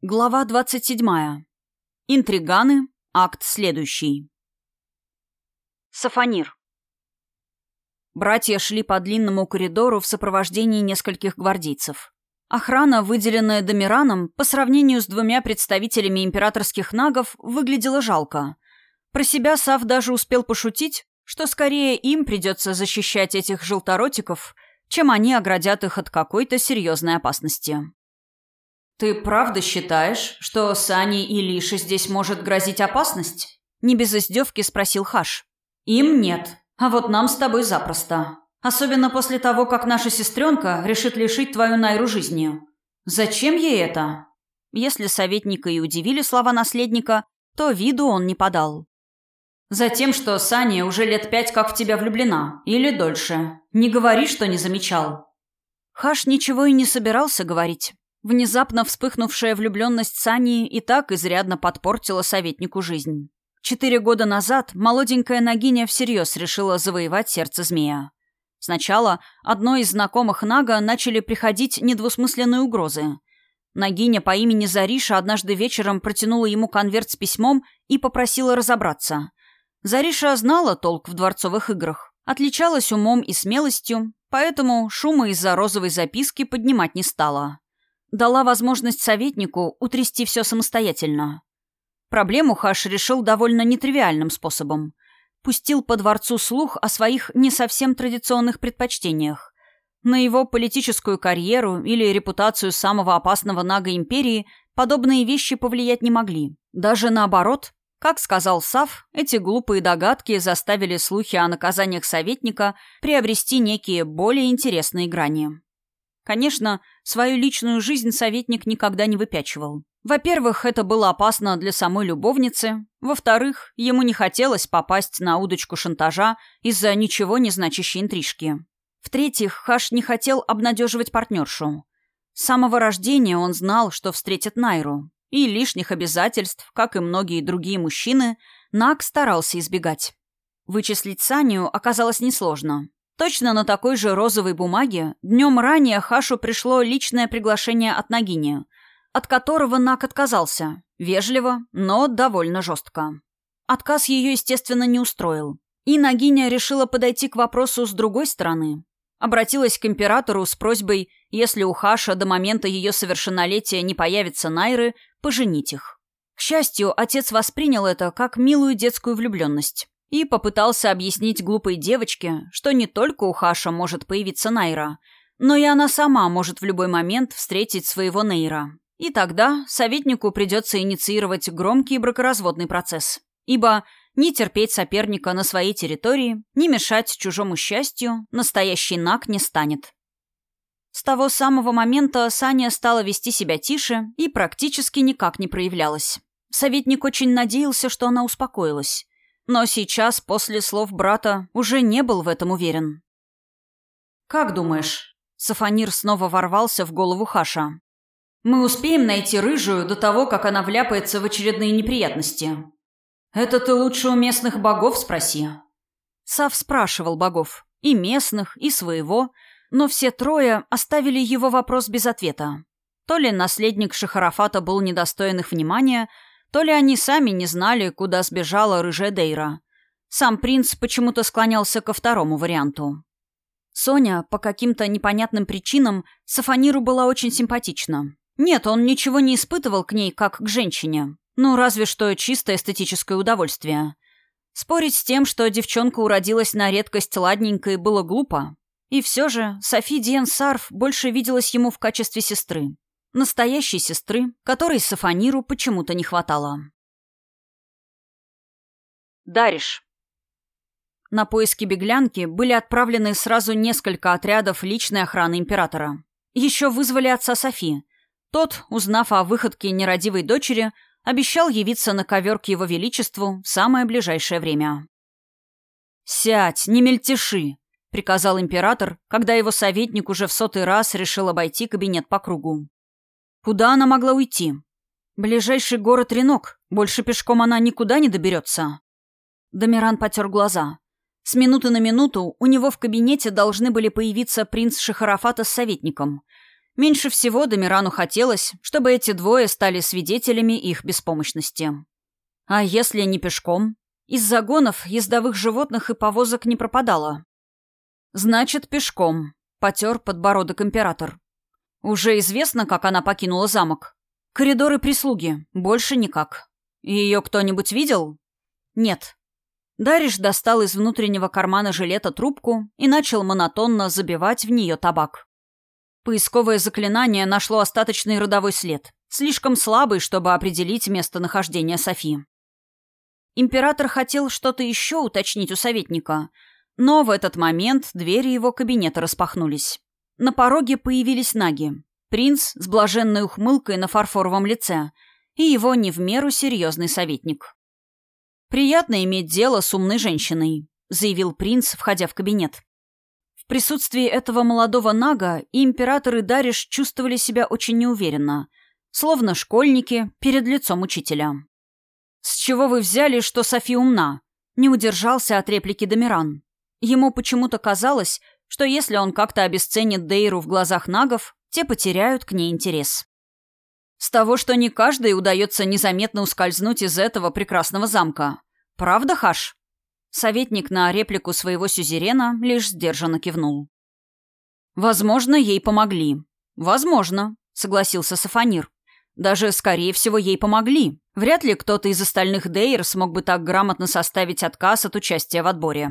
Глава 27. Интриганы. Акт следующий. Сафанир. Братья шли по длинному коридору в сопровождении нескольких гвардейцев. Охрана, выделенная Домираном, по сравнению с двумя представителями императорских нагов, выглядела жалко. Про себя Сав даже успел пошутить, что скорее им придется защищать этих желторотиков, чем они оградят их от какой-то серьезной опасности. «Ты правда считаешь, что Сани и Лише здесь может грозить опасность?» Не без издевки спросил Хаш. «Им нет, а вот нам с тобой запросто. Особенно после того, как наша сестренка решит лишить твою Найру жизни. Зачем ей это?» Если советника и удивили слова наследника, то виду он не подал. «Затем, что Саня уже лет пять как в тебя влюблена. Или дольше. Не говори, что не замечал». Хаш ничего и не собирался говорить. Внезапно вспыхнувшая влюбленность Сани и так изрядно подпортила советнику жизнь. Четыре года назад молоденькая Нагиня всерьез решила завоевать сердце змея. Сначала одной из знакомых Нага начали приходить недвусмысленные угрозы. Нагиня по имени Зариша однажды вечером протянула ему конверт с письмом и попросила разобраться. Зариша знала толк в дворцовых играх, отличалась умом и смелостью, поэтому шума из-за розовой записки поднимать не стала дала возможность советнику утрясти все самостоятельно. Проблему Хаш решил довольно нетривиальным способом. Пустил по дворцу слух о своих не совсем традиционных предпочтениях. На его политическую карьеру или репутацию самого опасного нага империи подобные вещи повлиять не могли. Даже наоборот, как сказал Сав, эти глупые догадки заставили слухи о наказаниях советника приобрести некие более интересные грани. Конечно, свою личную жизнь советник никогда не выпячивал. Во-первых, это было опасно для самой любовницы. Во-вторых, ему не хотелось попасть на удочку шантажа из-за ничего не значащей интрижки. В-третьих, Хаш не хотел обнадеживать партнершу. С самого рождения он знал, что встретит Найру. И лишних обязательств, как и многие другие мужчины, Нак старался избегать. Вычислить Саню оказалось несложно. Точно на такой же розовой бумаге днем ранее Хашу пришло личное приглашение от Нагини, от которого Нак отказался. Вежливо, но довольно жестко. Отказ ее, естественно, не устроил. И Нагиня решила подойти к вопросу с другой стороны. Обратилась к императору с просьбой, если у Хаша до момента ее совершеннолетия не появится Найры, поженить их. К счастью, отец воспринял это как милую детскую влюбленность и попытался объяснить глупой девочке, что не только у Хаша может появиться Найра, но и она сама может в любой момент встретить своего Нейра. И тогда советнику придется инициировать громкий бракоразводный процесс. Ибо не терпеть соперника на своей территории, не мешать чужому счастью, настоящий Нак не станет. С того самого момента Саня стала вести себя тише и практически никак не проявлялась. Советник очень надеялся, что она успокоилась. Но сейчас, после слов брата, уже не был в этом уверен. «Как думаешь?» Сафанир снова ворвался в голову Хаша. «Мы успеем найти рыжую до того, как она вляпается в очередные неприятности. Это ты лучше у местных богов спроси». Сав спрашивал богов, и местных, и своего, но все трое оставили его вопрос без ответа. То ли наследник Шахарафата был недостоин их внимания, то ли они сами не знали, куда сбежала рыжая Дейра. Сам принц почему-то склонялся ко второму варианту. Соня, по каким-то непонятным причинам, Сафаниру была очень симпатична. Нет, он ничего не испытывал к ней, как к женщине. Ну, разве что чисто эстетическое удовольствие. Спорить с тем, что девчонка уродилась на редкость ладненькой, было глупо. И все же Софи Диен Сарф больше виделась ему в качестве сестры. Настоящей сестры, которой Сафаниру почему-то не хватало. Дариш. На поиски беглянки были отправлены сразу несколько отрядов личной охраны императора. Еще вызвали отца Софи. Тот, узнав о выходке нерадивой дочери, обещал явиться на ковер к его величеству в самое ближайшее время. «Сядь, не мельтеши!» — приказал император, когда его советник уже в сотый раз решил обойти кабинет по кругу. Куда она могла уйти? Ближайший город Ренок. Больше пешком она никуда не доберется. Домиран потер глаза. С минуты на минуту у него в кабинете должны были появиться принц Шахарафата с советником. Меньше всего Домирану хотелось, чтобы эти двое стали свидетелями их беспомощности. А если не пешком? Из загонов ездовых животных и повозок не пропадало. «Значит, пешком», — потер подбородок император. «Уже известно, как она покинула замок. Коридоры прислуги, больше никак. Ее кто-нибудь видел?» «Нет». Дариш достал из внутреннего кармана жилета трубку и начал монотонно забивать в нее табак. Поисковое заклинание нашло остаточный родовой след, слишком слабый, чтобы определить местонахождение Софи. Император хотел что-то еще уточнить у советника, но в этот момент двери его кабинета распахнулись. На пороге появились наги. Принц с блаженной ухмылкой на фарфоровом лице и его не в меру серьезный советник. «Приятно иметь дело с умной женщиной», — заявил принц, входя в кабинет. В присутствии этого молодого нага и император и Дариш чувствовали себя очень неуверенно, словно школьники перед лицом учителя. «С чего вы взяли, что Софи умна?» Не удержался от реплики Домиран. Ему почему-то казалось, что если он как-то обесценит Дейру в глазах нагов, те потеряют к ней интерес. С того, что не каждой удается незаметно ускользнуть из этого прекрасного замка. Правда, Хаш? Советник на реплику своего сюзерена лишь сдержанно кивнул. «Возможно, ей помогли». «Возможно», — согласился Сафанир. Даже, скорее всего, ей помогли. Вряд ли кто-то из остальных Дейр смог бы так грамотно составить отказ от участия в отборе.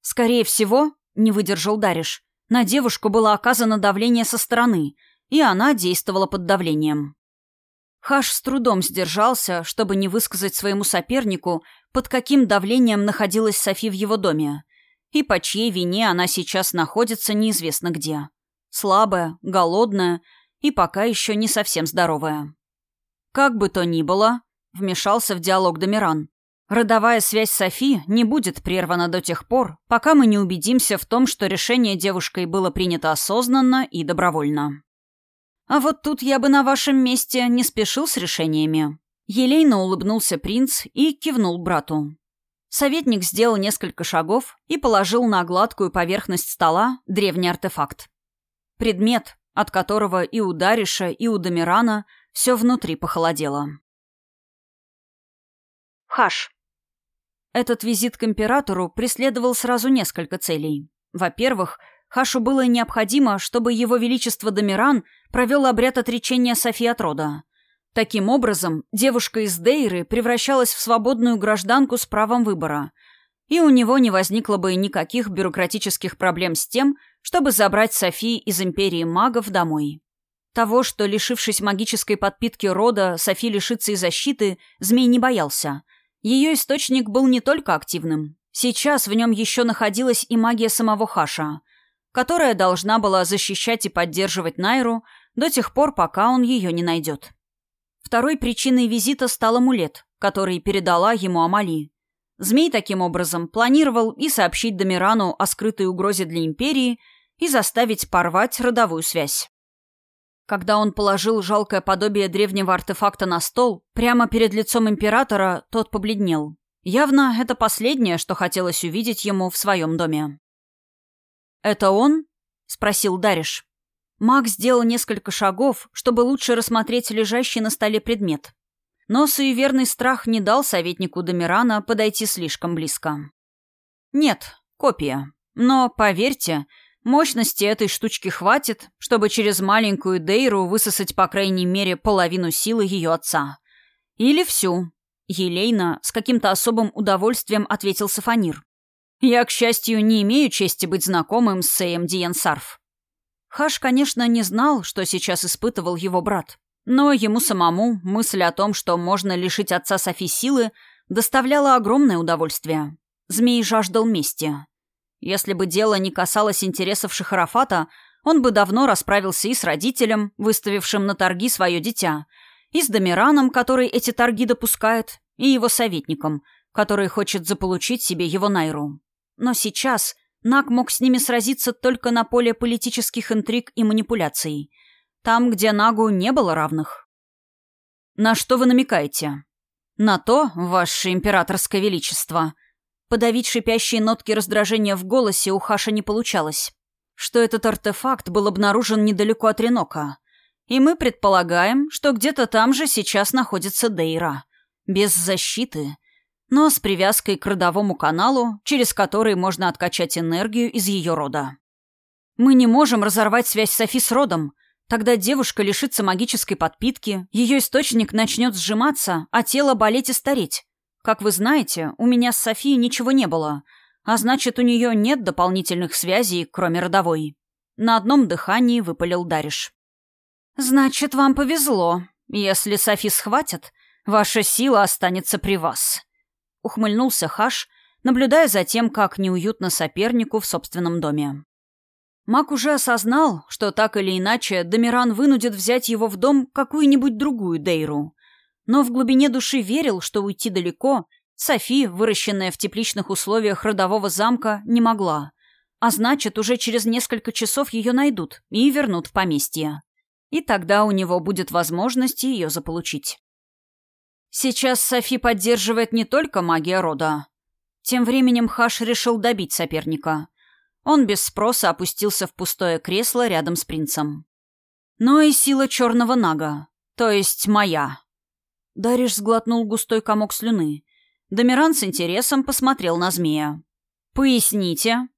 Скорее всего, не выдержал Дариш, на девушку было оказано давление со стороны, и она действовала под давлением. Хаш с трудом сдержался, чтобы не высказать своему сопернику, под каким давлением находилась Софи в его доме, и по чьей вине она сейчас находится неизвестно где. Слабая, голодная — и пока еще не совсем здоровая. Как бы то ни было, вмешался в диалог Домиран. Родовая связь Софи не будет прервана до тех пор, пока мы не убедимся в том, что решение девушкой было принято осознанно и добровольно. А вот тут я бы на вашем месте не спешил с решениями. Елейно улыбнулся принц и кивнул брату. Советник сделал несколько шагов и положил на гладкую поверхность стола древний артефакт. Предмет, от которого и у Дариша, и у Домирана все внутри похолодело. Хаш. Этот визит к императору преследовал сразу несколько целей. Во-первых, Хашу было необходимо, чтобы его величество Домиран провел обряд отречения Софии от рода. Таким образом, девушка из Дейры превращалась в свободную гражданку с правом выбора, и у него не возникло бы никаких бюрократических проблем с тем, чтобы забрать Софи из Империи магов домой. Того, что, лишившись магической подпитки рода, Софи лишится и защиты, змей не боялся. Ее источник был не только активным. Сейчас в нем еще находилась и магия самого Хаша, которая должна была защищать и поддерживать Найру до тех пор, пока он ее не найдет. Второй причиной визита стал амулет, который передала ему Амали. Змей таким образом планировал и сообщить Домирану о скрытой угрозе для Империи, и заставить порвать родовую связь. Когда он положил жалкое подобие древнего артефакта на стол, прямо перед лицом императора тот побледнел. Явно это последнее, что хотелось увидеть ему в своем доме. «Это он?» — спросил Дариш. Маг сделал несколько шагов, чтобы лучше рассмотреть лежащий на столе предмет. Но суеверный страх не дал советнику Домирана подойти слишком близко. «Нет, копия. Но, поверьте, мощности этой штучки хватит, чтобы через маленькую Дейру высосать по крайней мере половину силы ее отца. Или всю». Елейна с каким-то особым удовольствием ответил Сафанир. «Я, к счастью, не имею чести быть знакомым с Сеем Диенсарф». Хаш, конечно, не знал, что сейчас испытывал его брат. Но ему самому мысль о том, что можно лишить отца Софи силы, доставляла огромное удовольствие. Змей жаждал мести. Если бы дело не касалось интересов Шахарафата, он бы давно расправился и с родителем, выставившим на торги свое дитя, и с Домираном, который эти торги допускает, и его советником, который хочет заполучить себе его Найру. Но сейчас Нак мог с ними сразиться только на поле политических интриг и манипуляций – там, где Нагу не было равных. На что вы намекаете? На то, ваше императорское величество. Подавить шипящие нотки раздражения в голосе у Хаша не получалось. что этот артефакт был обнаружен недалеко от Ренока. И мы предполагаем, что где-то там же сейчас находится Дейра. Без защиты, но с привязкой к родовому каналу, через который можно откачать энергию из ее рода. Мы не можем разорвать связь Софи с родом. Тогда девушка лишится магической подпитки, ее источник начнет сжиматься, а тело болеть и стареть. Как вы знаете, у меня с Софией ничего не было, а значит, у нее нет дополнительных связей, кроме родовой. На одном дыхании выпалил Дариш. «Значит, вам повезло. Если Софи схватят, ваша сила останется при вас», — ухмыльнулся Хаш, наблюдая за тем, как неуютно сопернику в собственном доме. Мак уже осознал, что так или иначе Домиран вынудит взять его в дом какую-нибудь другую Дейру но в глубине души верил, что уйти далеко Софи, выращенная в тепличных условиях родового замка, не могла. А значит, уже через несколько часов ее найдут и вернут в поместье. И тогда у него будет возможность ее заполучить. Сейчас Софи поддерживает не только магия рода. Тем временем Хаш решил добить соперника. Он без спроса опустился в пустое кресло рядом с принцем. Но и сила черного нага, то есть моя, Дариш сглотнул густой комок слюны. Домиран с интересом посмотрел на змея. «Поясните».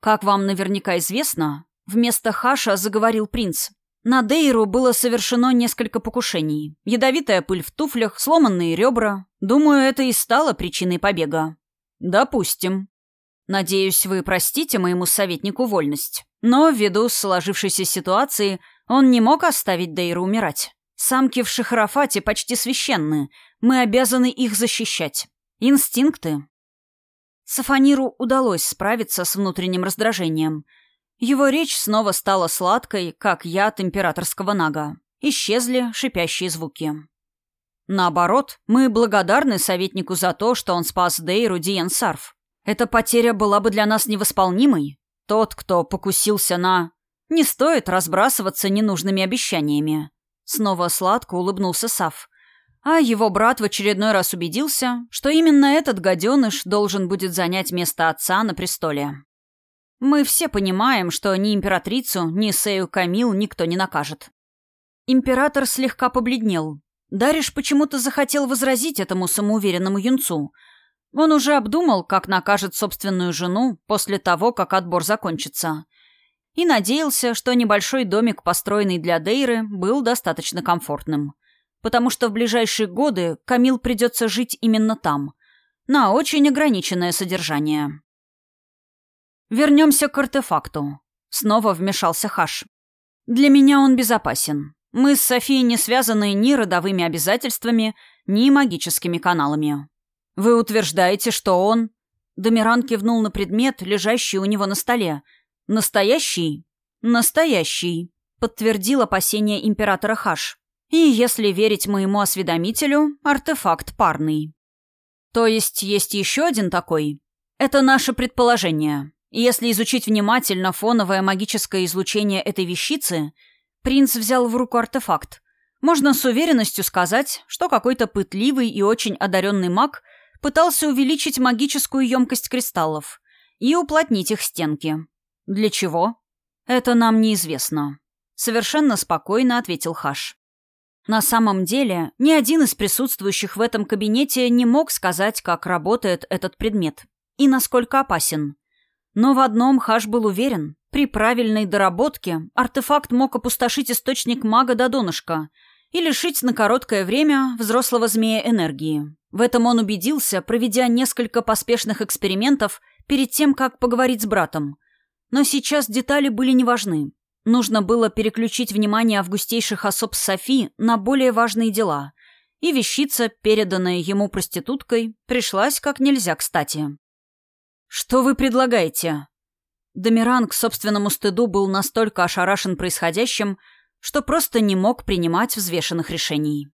«Как вам наверняка известно, вместо Хаша заговорил принц. На Дейру было совершено несколько покушений. Ядовитая пыль в туфлях, сломанные ребра. Думаю, это и стало причиной побега». «Допустим», Надеюсь, вы простите моему советнику вольность. Но ввиду сложившейся ситуации он не мог оставить Дейру умирать. Самки в Шахарафате почти священны. Мы обязаны их защищать. Инстинкты. Сафаниру удалось справиться с внутренним раздражением. Его речь снова стала сладкой, как яд императорского нага. Исчезли шипящие звуки. Наоборот, мы благодарны советнику за то, что он спас Дейру Диен Сарф. Эта потеря была бы для нас невосполнимой. Тот, кто покусился на... Не стоит разбрасываться ненужными обещаниями. Снова сладко улыбнулся Сав. А его брат в очередной раз убедился, что именно этот гаденыш должен будет занять место отца на престоле. Мы все понимаем, что ни императрицу, ни Сею Камил никто не накажет. Император слегка побледнел. Дариш почему-то захотел возразить этому самоуверенному юнцу. Он уже обдумал, как накажет собственную жену после того, как отбор закончится и надеялся, что небольшой домик, построенный для Дейры, был достаточно комфортным. Потому что в ближайшие годы Камил придется жить именно там, на очень ограниченное содержание. Вернемся к артефакту. Снова вмешался Хаш. Для меня он безопасен. Мы с Софией не связаны ни родовыми обязательствами, ни магическими каналами. Вы утверждаете, что он... Домиран кивнул на предмет, лежащий у него на столе, «Настоящий?» «Настоящий», — подтвердил опасение императора Хаш. «И, если верить моему осведомителю, артефакт парный». «То есть есть еще один такой?» «Это наше предположение. Если изучить внимательно фоновое магическое излучение этой вещицы, принц взял в руку артефакт. Можно с уверенностью сказать, что какой-то пытливый и очень одаренный маг пытался увеличить магическую емкость кристаллов и уплотнить их стенки. «Для чего?» «Это нам неизвестно», — совершенно спокойно ответил Хаш. На самом деле, ни один из присутствующих в этом кабинете не мог сказать, как работает этот предмет и насколько опасен. Но в одном Хаш был уверен. При правильной доработке артефакт мог опустошить источник мага до донышка и лишить на короткое время взрослого змея энергии. В этом он убедился, проведя несколько поспешных экспериментов перед тем, как поговорить с братом. Но сейчас детали были не важны. Нужно было переключить внимание августейших особ Софи на более важные дела. И вещица, переданная ему проституткой, пришлась как нельзя кстати. «Что вы предлагаете?» Домиран к собственному стыду был настолько ошарашен происходящим, что просто не мог принимать взвешенных решений.